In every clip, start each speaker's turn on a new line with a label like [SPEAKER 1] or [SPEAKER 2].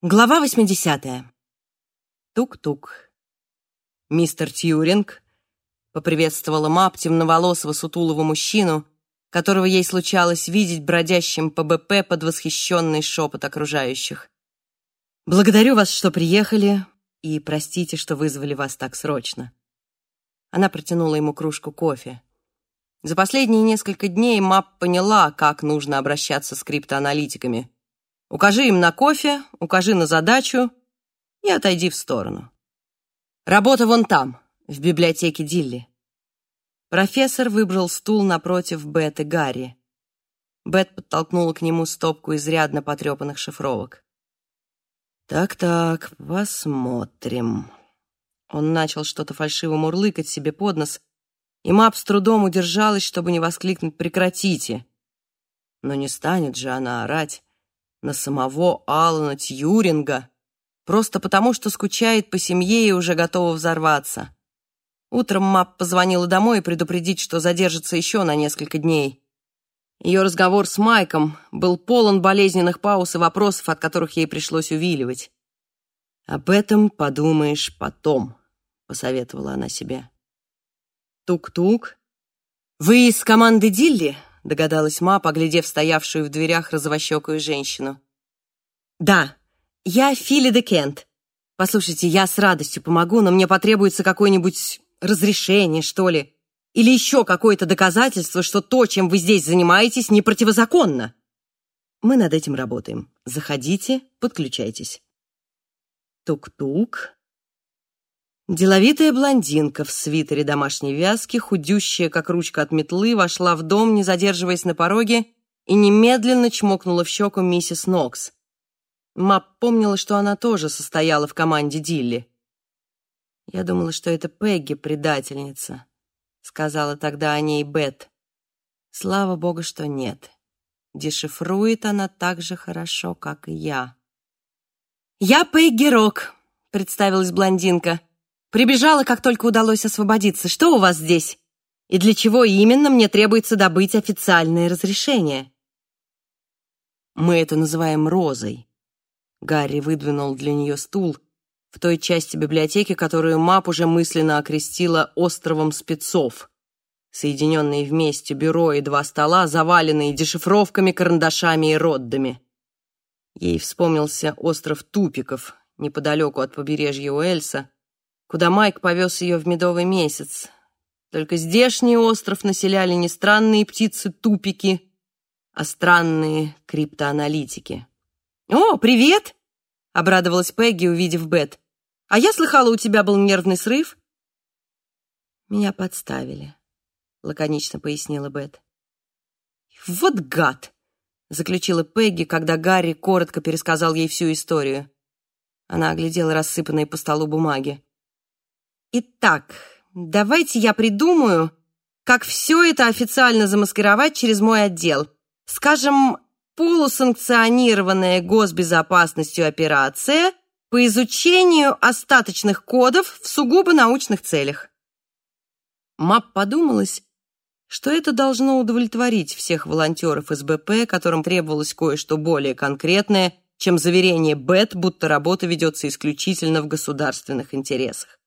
[SPEAKER 1] Глава 80. Тук-тук. Мистер Тьюринг поприветствовала Мап темноволосого сутулого мужчину, которого ей случалось видеть бродящим по БП под восхищенный шепот окружающих. «Благодарю вас, что приехали, и простите, что вызвали вас так срочно». Она протянула ему кружку кофе. За последние несколько дней Мап поняла, как нужно обращаться с криптоаналитиками — Укажи им на кофе, укажи на задачу и отойди в сторону. Работа вон там, в библиотеке Дилли. Профессор выбрал стул напротив Бет и Гарри. Бет подтолкнула к нему стопку изрядно потрепанных шифровок. «Так-так, посмотрим». Он начал что-то фальшиво мурлыкать себе под нос, и Мап с трудом удержалась, чтобы не воскликнуть «прекратите». Но не станет же она орать на самого Алана Тьюринга, просто потому, что скучает по семье и уже готова взорваться. Утром Мап позвонила домой и предупредить, что задержится еще на несколько дней. Ее разговор с Майком был полон болезненных пауз и вопросов, от которых ей пришлось увиливать. «Об этом подумаешь потом», — посоветовала она себе. Тук-тук. «Вы из команды Дилли?» Догадалась ма, поглядев стоявшую в дверях розовощекую женщину. «Да, я Филли де Кент. Послушайте, я с радостью помогу, но мне потребуется какое-нибудь разрешение, что ли, или еще какое-то доказательство, что то, чем вы здесь занимаетесь, не противозаконно. Мы над этим работаем. Заходите, подключайтесь». Тук-тук. Деловитая блондинка в свитере домашней вязки, худющая, как ручка от метлы, вошла в дом, не задерживаясь на пороге, и немедленно чмокнула в щеку миссис Нокс. Мап помнила, что она тоже состояла в команде Дилли. «Я думала, что это Пегги, предательница», — сказала тогда о ней Бет. «Слава богу, что нет. Дешифрует она так же хорошо, как и я». «Я Пегги Рок», — представилась блондинка. Прибежала, как только удалось освободиться. Что у вас здесь? И для чего именно мне требуется добыть официальное разрешение? Мы это называем розой. Гарри выдвинул для нее стул в той части библиотеки, которую Мап уже мысленно окрестила островом спецов. Соединенные вместе бюро и два стола, заваленные дешифровками, карандашами и роддами. Ей вспомнился остров Тупиков, неподалеку от побережья Уэльса, куда Майк повез ее в медовый месяц. Только здешний остров населяли не странные птицы-тупики, а странные криптоаналитики. «О, привет!» — обрадовалась Пегги, увидев Бет. «А я слыхала, у тебя был нервный срыв?» «Меня подставили», — лаконично пояснила Бет. «Вот гад!» — заключила Пегги, когда Гарри коротко пересказал ей всю историю. Она оглядела рассыпанные по столу бумаги. Итак, давайте я придумаю, как все это официально замаскировать через мой отдел. Скажем, полусанкционированная госбезопасностью операция по изучению остаточных кодов в сугубо научных целях. МАП подумалось, что это должно удовлетворить всех волонтеров СБП, которым требовалось кое-что более конкретное, чем заверение БЭТ, будто работа ведется исключительно в государственных интересах.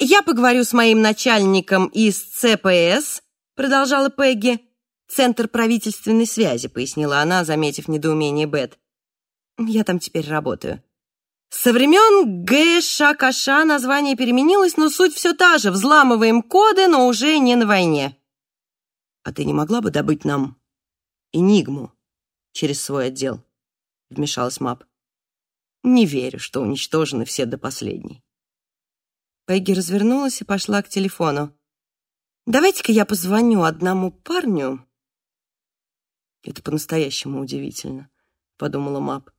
[SPEAKER 1] «Я поговорю с моим начальником из ЦПС», продолжала Пегги. «Центр правительственной связи», пояснила она, заметив недоумение Бет. «Я там теперь работаю». Со времен ГШКШ название переменилось, но суть все та же. Взламываем коды, но уже не на войне. «А ты не могла бы добыть нам Энигму через свой отдел?» Вмешалась Мап. «Не верю, что уничтожены все до последней». Пегги развернулась и пошла к телефону. «Давайте-ка я позвоню одному парню». «Это по-настоящему удивительно», — подумала Мап.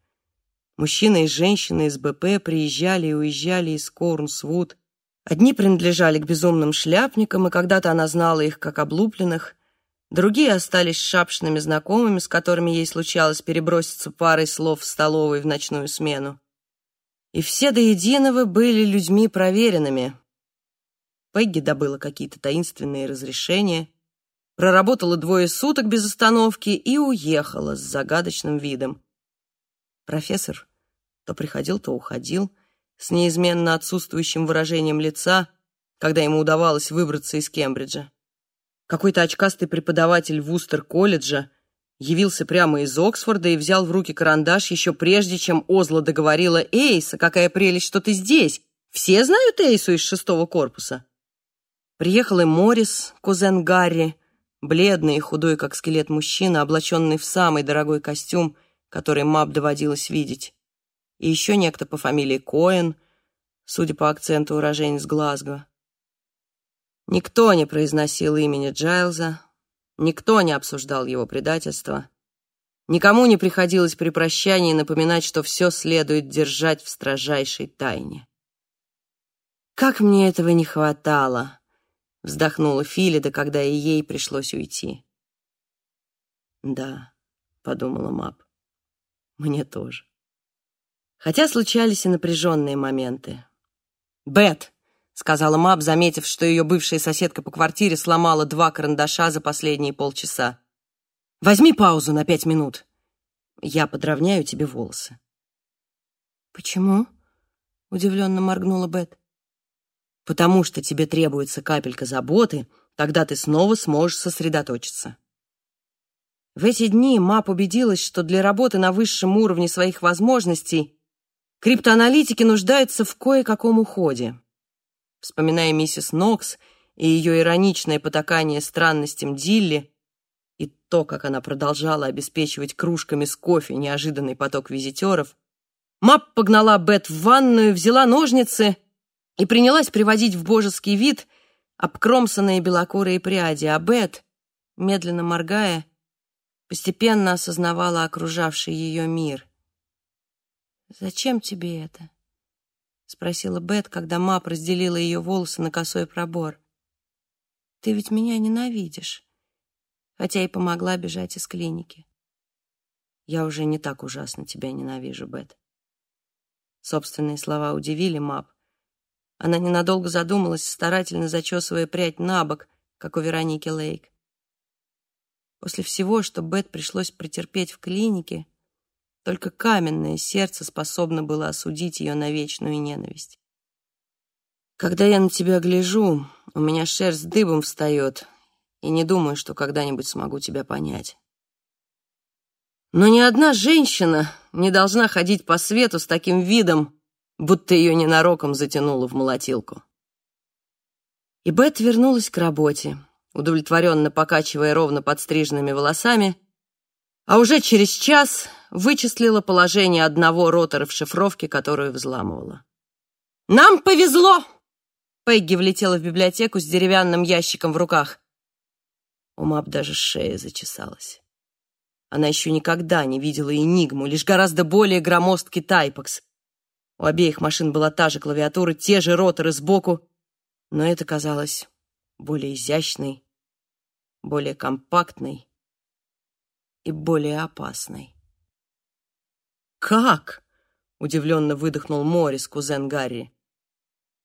[SPEAKER 1] Мужчины и женщины из БП приезжали и уезжали из Корнсвуд. Одни принадлежали к безумным шляпникам, и когда-то она знала их как облупленных. Другие остались шапшными знакомыми, с которыми ей случалось переброситься парой слов в столовой в ночную смену и все до единого были людьми проверенными. Пегги добыла какие-то таинственные разрешения, проработала двое суток без остановки и уехала с загадочным видом. Профессор то приходил, то уходил, с неизменно отсутствующим выражением лица, когда ему удавалось выбраться из Кембриджа. Какой-то очкастый преподаватель Вустер-колледжа явился прямо из Оксфорда и взял в руки карандаш еще прежде, чем Озла договорила «Эйса, какая прелесть, что ты здесь! Все знают Эйсу из шестого корпуса?» Приехал и Моррис, кузен Гарри, бледный и худой, как скелет мужчина, облаченный в самый дорогой костюм, который Мап доводилось видеть. И еще некто по фамилии Коэн, судя по акценту уроженец Глазго. Никто не произносил имени Джайлза, никто не обсуждал его предательство. Никому не приходилось при прощании напоминать, что все следует держать в строжайшей тайне. «Как мне этого не хватало!» — вздохнула Филида, когда и ей пришлось уйти. «Да», — подумала Мап, — «мне тоже». Хотя случались и напряженные моменты. «Бет!» — сказала Мап, заметив, что ее бывшая соседка по квартире сломала два карандаша за последние полчаса. «Возьми паузу на пять минут. Я подровняю тебе волосы».
[SPEAKER 2] «Почему?» — удивленно моргнула Бет
[SPEAKER 1] потому что тебе требуется капелька заботы, тогда ты снова сможешь сосредоточиться. В эти дни Мап убедилась, что для работы на высшем уровне своих возможностей криптоаналитики нуждаются в кое-каком уходе. Вспоминая миссис Нокс и ее ироничное потакание странностям Дилли, и то, как она продолжала обеспечивать кружками с кофе неожиданный поток визитеров, Мап погнала Бет в ванную, взяла ножницы — и принялась приводить в божеский вид обкромсанные белокурые пряди, а Бет, медленно моргая, постепенно осознавала окружавший ее мир.
[SPEAKER 2] «Зачем тебе это?» — спросила Бет, когда Мап разделила ее волосы на косой пробор. «Ты ведь меня ненавидишь, хотя и помогла бежать из клиники».
[SPEAKER 1] «Я уже не так ужасно тебя ненавижу, Бет». Собственные слова удивили Мап, она ненадолго задумалась, старательно зачесывая прядь на бок, как у Вероники Лейк. После всего, что Бет пришлось претерпеть в клинике, только каменное сердце способно было осудить ее на вечную ненависть. Когда я на тебя гляжу, у меня шерсть дыбом встает, и не думаю, что когда-нибудь смогу тебя понять. Но ни одна женщина не должна ходить по свету с таким видом, будто ее ненароком затянуло в молотилку. И Бет вернулась к работе, удовлетворенно покачивая ровно подстриженными волосами, а уже через час вычислила положение одного ротора в шифровке, которую взламывала. «Нам повезло!» Пегги влетела в библиотеку с деревянным ящиком в руках. У Мап даже шея зачесалась. Она еще никогда не видела Энигму, лишь гораздо более громоздкий Тайпекс. У обеих машин была та же клавиатура, те же роторы сбоку, но это казалось более изящной, более компактной и более опасной. «Как?» — удивленно выдохнул Моррис, кузен Гарри.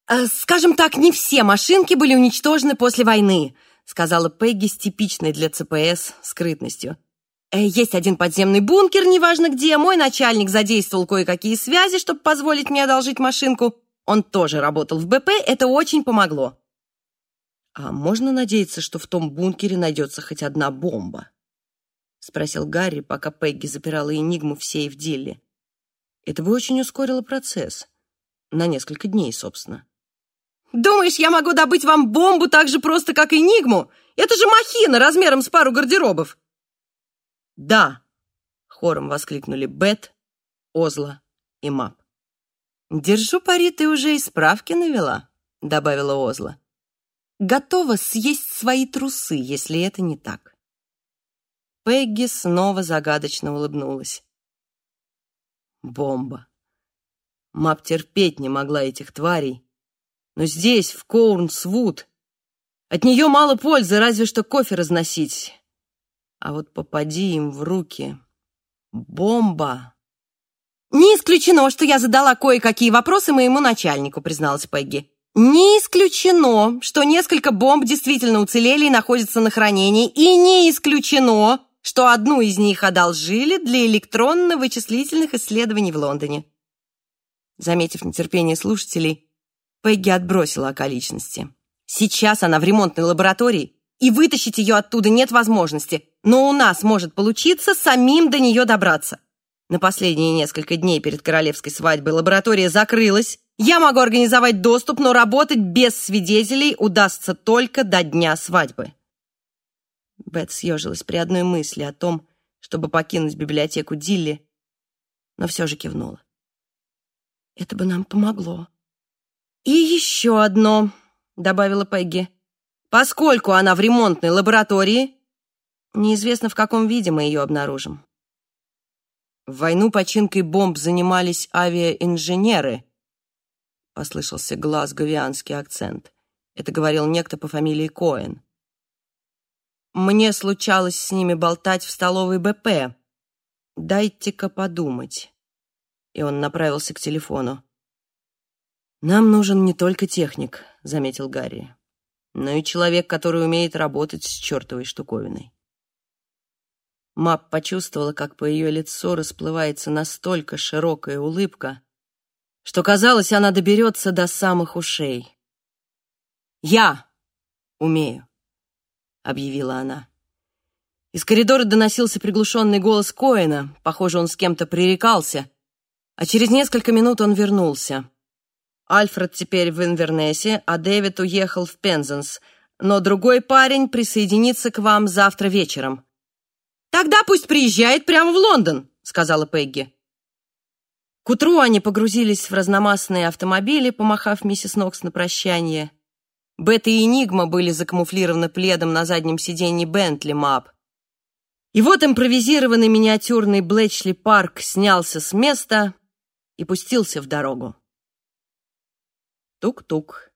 [SPEAKER 1] «Э, «Скажем так, не все машинки были уничтожены после войны», сказала Пегги с типичной для ЦПС скрытностью. Э, есть один подземный бункер, неважно где. Мой начальник задействовал кое-какие связи, чтобы позволить мне одолжить машинку. Он тоже работал в БП, это очень помогло. А можно надеяться, что в том бункере найдется хоть одна бомба? Спросил Гарри, пока Пегги запирала Энигму в сейф Дилли. Это бы очень ускорило процесс. На несколько дней, собственно. «Думаешь, я могу добыть вам бомбу так же просто, как Энигму? Это же махина размером с пару гардеробов!» «Да!» — хором воскликнули Бет, Озла и Мап. «Держу пари, ты уже и справки навела», — добавила Озла. «Готова съесть свои трусы, если это не так». Пегги снова загадочно улыбнулась. Бомба. Мап терпеть не могла этих тварей. Но здесь, в Коурнсвуд, от нее мало пользы, разве что кофе разносить. А вот попади им в руки бомба. «Не исключено, что я задала кое-какие вопросы моему начальнику», призналась Пегги. «Не исключено, что несколько бомб действительно уцелели и находятся на хранении, и не исключено, что одну из них одолжили для электронно-вычислительных исследований в Лондоне». Заметив нетерпение слушателей, Пегги отбросила околичности. Сейчас она в ремонтной лаборатории, и вытащить ее оттуда нет возможности, но у нас может получиться самим до нее добраться. На последние несколько дней перед королевской свадьбой лаборатория закрылась. Я могу организовать доступ, но работать без свидетелей удастся только до дня свадьбы. Бет съежилась при одной мысли о том, чтобы покинуть библиотеку Дилли, но все же кивнула. Это бы нам помогло. «И еще одно», — добавила Пегги. «Поскольку она в ремонтной лаборатории, неизвестно, в каком виде мы ее обнаружим». В войну починкой бомб занимались авиаинженеры, послышался глазговианский акцент. Это говорил некто по фамилии Коэн. Мне случалось с ними болтать в столовой БП. Дайте-ка подумать. И он направился к телефону. «Нам нужен не только техник», — заметил Гарри, «но и человек, который умеет работать с чертовой штуковиной». Мап почувствовала, как по ее лицу расплывается настолько широкая улыбка, что, казалось, она доберется до самых ушей. «Я умею», — объявила она. Из коридора доносился приглушенный голос Коэна. Похоже, он с кем-то пререкался. А через несколько минут он вернулся. Альфред теперь в Инвернесе, а Дэвид уехал в Пензенс. Но другой парень присоединится к вам завтра вечером. «Тогда пусть приезжает прямо в Лондон», — сказала Пегги. К утру они погрузились в разномастные автомобили, помахав миссис Нокс на прощание. Бет и Энигма были закамуфлированы пледом на заднем сиденье Бентли Мап. И вот импровизированный миниатюрный Блэчли парк снялся с места и пустился в дорогу. Тук-тук.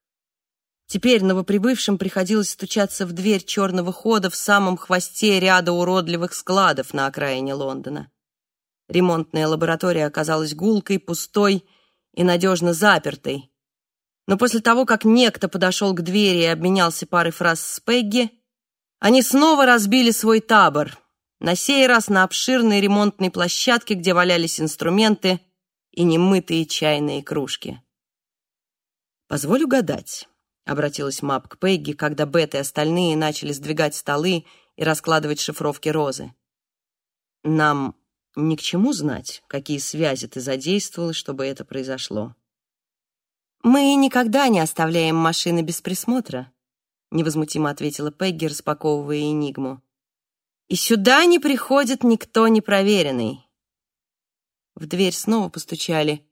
[SPEAKER 1] Теперь новоприбывшим приходилось стучаться в дверь черного хода в самом хвосте ряда уродливых складов на окраине Лондона. Ремонтная лаборатория оказалась гулкой, пустой и надежно запертой. Но после того, как некто подошел к двери и обменялся парой фраз с Пегги, они снова разбили свой табор, на сей раз на обширной ремонтной площадке, где валялись инструменты и немытые чайные кружки. «Позволь угадать», — обратилась Мап к Пегги, когда Бет и остальные начали сдвигать столы и раскладывать шифровки розы. «Нам ни к чему знать, какие связи ты задействовала, чтобы это произошло». «Мы никогда не оставляем машины без присмотра», — невозмутимо ответила Пегги, распаковывая энигму. «И сюда не приходит никто непроверенный». В дверь снова постучали,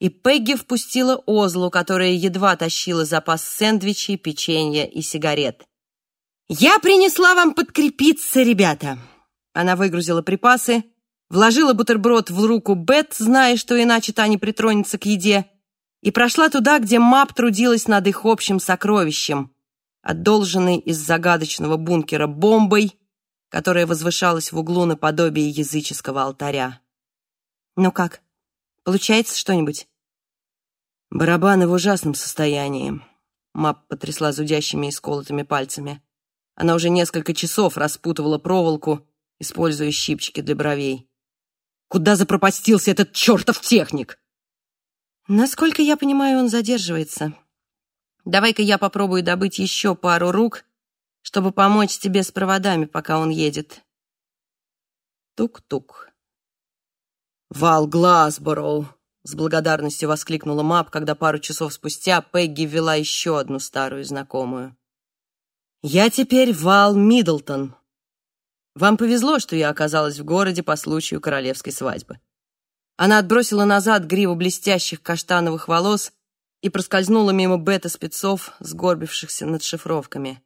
[SPEAKER 1] и Пегги впустила Озлу, которая едва тащила запас сэндвичей, печенья и сигарет. «Я принесла вам подкрепиться, ребята!» Она выгрузила припасы, вложила бутерброд в руку Бет, зная, что иначе та не притронется к еде, и прошла туда, где Мап трудилась над их общим сокровищем, отдолженной из загадочного бункера бомбой, которая возвышалась в углу наподобие языческого алтаря. «Ну как, получается что-нибудь?» Барабаны в ужасном состоянии. Мап потрясла зудящими и сколотыми пальцами. Она уже несколько часов распутывала проволоку, используя щипчики для бровей. «Куда запропастился этот чертов техник?» «Насколько я понимаю, он задерживается. Давай-ка я попробую добыть еще пару рук, чтобы помочь тебе с проводами, пока он едет». Тук-тук. «Вал Глазбороу!» С благодарностью воскликнула Мап, когда пару часов спустя Пегги ввела еще одну старую знакомую. «Я теперь Вал Миддлтон. Вам повезло, что я оказалась в городе по случаю королевской свадьбы». Она отбросила назад гриву блестящих каштановых волос и проскользнула мимо бета-спецов, сгорбившихся над шифровками.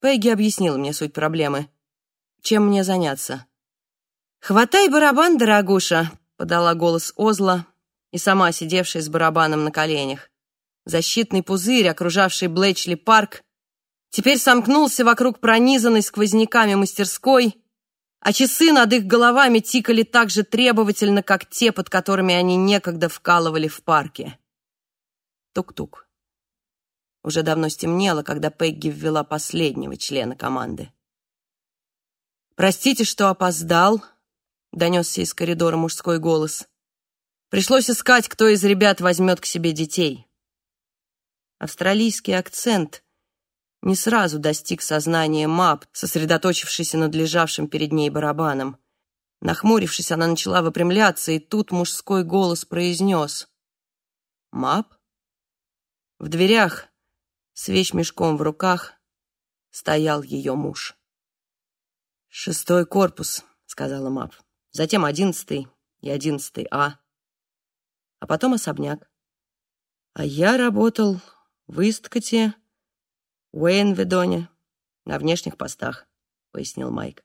[SPEAKER 1] Пегги объяснила мне суть проблемы. Чем мне заняться? «Хватай барабан, дорогуша», — подала голос Озла, и сама сидевшая с барабаном на коленях. Защитный пузырь, окружавший Блэчли парк, теперь сомкнулся вокруг пронизанной сквозняками мастерской, а часы над их головами тикали так же требовательно, как те, под которыми они некогда вкалывали в парке. Тук-тук. Уже давно стемнело, когда Пегги ввела последнего члена команды. «Простите, что опоздал», — донесся из коридора мужской голос. Пришлось искать, кто из ребят возьмет к себе детей. Австралийский акцент не сразу достиг сознания Мап, сосредоточившийся над лежавшим перед ней барабаном. Нахмурившись, она начала выпрямляться, и тут мужской голос произнес. «Мап?» В дверях, с вещмешком в руках, стоял ее муж. «Шестой корпус», — сказала Мап. «Затем одиннадцатый и одиннадцатый А. А потом особняк. А я работал в Исткоте, Уэйнведоне, на внешних постах», — пояснил Майк.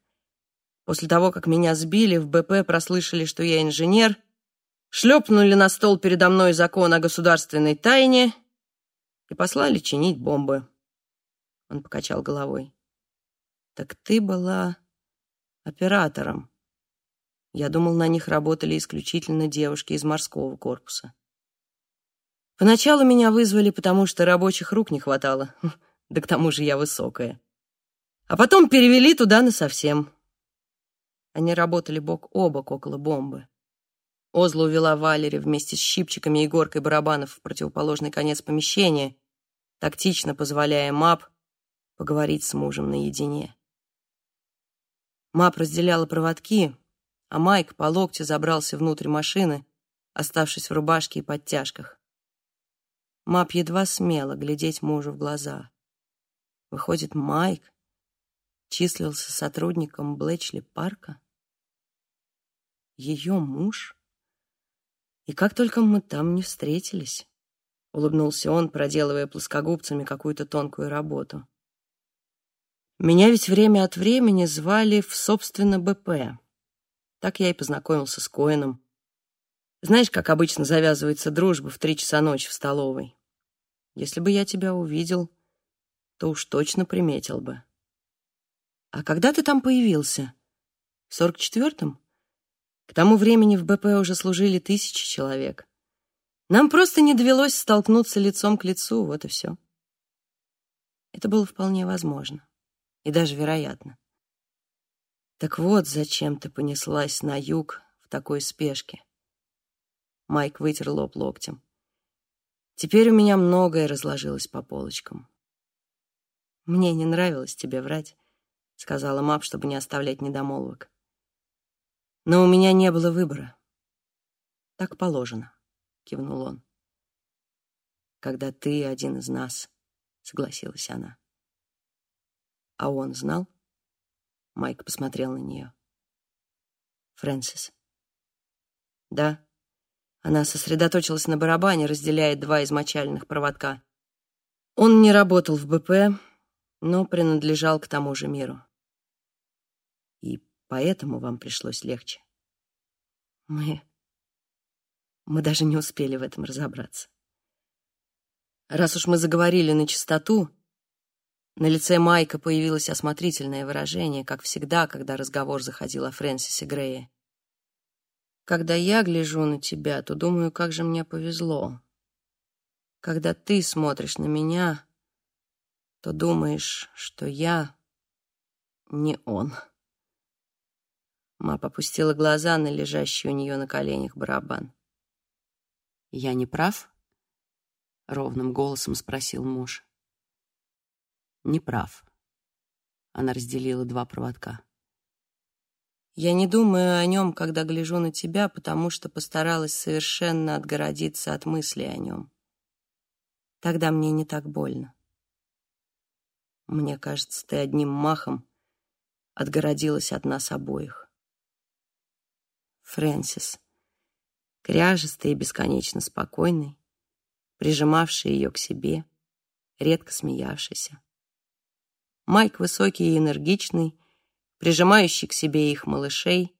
[SPEAKER 1] После того, как меня сбили, в БП прослышали, что я инженер, шлепнули на стол передо мной закон о государственной тайне и послали чинить бомбы. Он покачал головой. Так ты была оператором. Я думал, на них работали исключительно девушки из морского корпуса. Поначалу меня вызвали, потому что рабочих рук не хватало, да к тому же я высокая. А потом перевели туда насовсем. Они работали бок о бок около бомбы. Озла увела Валери вместе с щипчиками и горкой барабанов в противоположный конец помещения, тактично позволяя Мап поговорить с мужем наедине. Мап разделяла проводки, а Майк по локте забрался внутрь машины, оставшись в рубашке и подтяжках. Мап едва смела глядеть мужу в глаза. Выходит, Майк числился сотрудником Блэчли парка? ее муж? И как только мы там не встретились, улыбнулся он, проделывая плоскогубцами какую-то тонкую работу. Меня ведь время от времени звали в собственно БП. Так я и познакомился с Коэном. Знаешь, как обычно завязывается дружба в три часа ночи в столовой? Если бы я тебя увидел, то уж точно приметил бы. А когда ты там появился? В сорок четвертом? К тому времени в БП уже служили тысячи человек. Нам просто не довелось столкнуться лицом к лицу, вот и все. Это было вполне возможно и даже вероятно. Так вот, зачем ты понеслась на юг в такой спешке? Майк вытер лоб локтем. Теперь у меня многое разложилось по полочкам. Мне не нравилось тебе врать, сказала Мап, чтобы не оставлять недомолвок. Но у меня не было выбора. Так положено, кивнул он. Когда ты один из нас, согласилась она. А он знал? Майк посмотрел на нее. Фрэнсис. Да. Она сосредоточилась на барабане, разделяя два измочальных проводка. Он не работал в БП, но принадлежал к тому же миру. И поэтому вам пришлось легче. Мы... Мы даже не успели в этом разобраться. Раз уж мы заговорили на чистоту, на лице Майка появилось осмотрительное выражение, как всегда, когда разговор заходил о Фрэнсисе Грее. Когда я гляжу на тебя, то думаю, как же мне повезло. Когда ты смотришь на меня, то думаешь, что я не он. Мап опустила глаза на лежащий у нее на коленях барабан. «Я не прав?» — ровным голосом спросил муж. «Не прав». Она разделила два проводка. «Я не думаю о нем, когда гляжу на тебя, потому что постаралась совершенно отгородиться от мысли о нем. Тогда мне не так больно. Мне кажется, ты одним махом отгородилась от нас обоих. Фрэнсис, кряжестый и бесконечно спокойный, прижимавший ее к себе, редко смеявшийся. Майк высокий и энергичный, прижимающий к себе их малышей,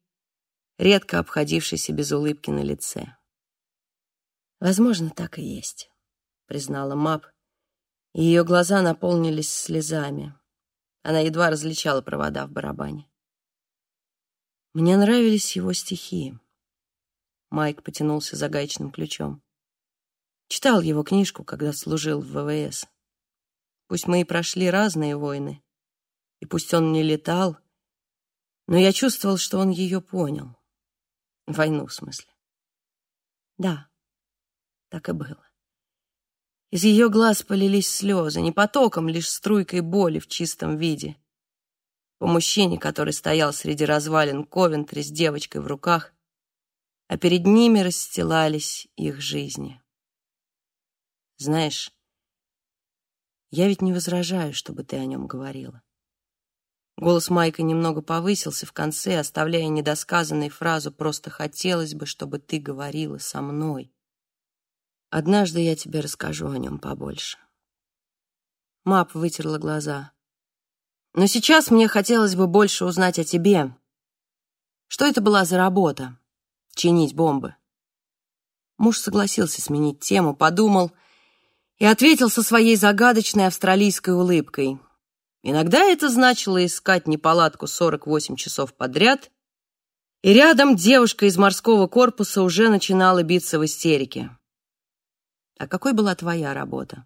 [SPEAKER 1] редко обходившийся без улыбки на лице. «Возможно, так и есть», — признала Мап, ее глаза наполнились слезами. Она едва различала провода в барабане. Мне нравились его стихи. Майк потянулся за гаечным ключом. Читал его книжку, когда служил в ВВС. Пусть мы и прошли разные войны, и пусть он не летал, но я чувствовал, что он ее понял. Войну, в смысле.
[SPEAKER 2] Да, так и было. Из ее глаз полились слезы, не потоком, лишь струйкой боли в чистом виде. По мужчине, который стоял среди развалин Ковентри с девочкой в руках, а перед ними расстилались их жизни. Знаешь, я ведь не возражаю, чтобы ты о нем говорила. Голос Майка немного повысился в конце, оставляя недосказанной фразу «просто хотелось бы, чтобы ты говорила со мной». Однажды я тебе расскажу о нем побольше. Мап вытерла глаза. Но сейчас мне хотелось бы больше узнать о тебе. Что это была за работа? Чинить бомбы. Муж согласился сменить тему, подумал и ответил со своей загадочной австралийской улыбкой. Иногда это значило искать неполадку 48 часов подряд, и рядом девушка из морского корпуса уже начинала биться в истерике. А какой была твоя работа?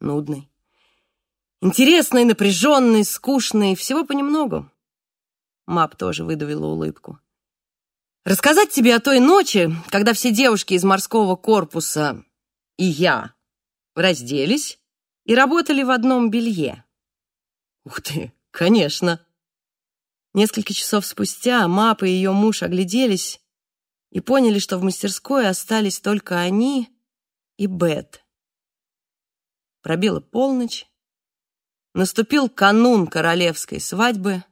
[SPEAKER 2] Нудной. Интересной, напряженной, скучной, всего понемногу. Мап тоже выдавила улыбку. Рассказать тебе о той ночи, когда все девушки из морского корпуса и я разделись и работали в одном белье. Ух ты, конечно. Несколько часов спустя Мап и ее муж огляделись и поняли, что в мастерской остались только они и Бет. Пробила полночь, наступил канун королевской свадьбы,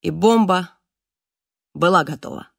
[SPEAKER 2] и бомба была готова.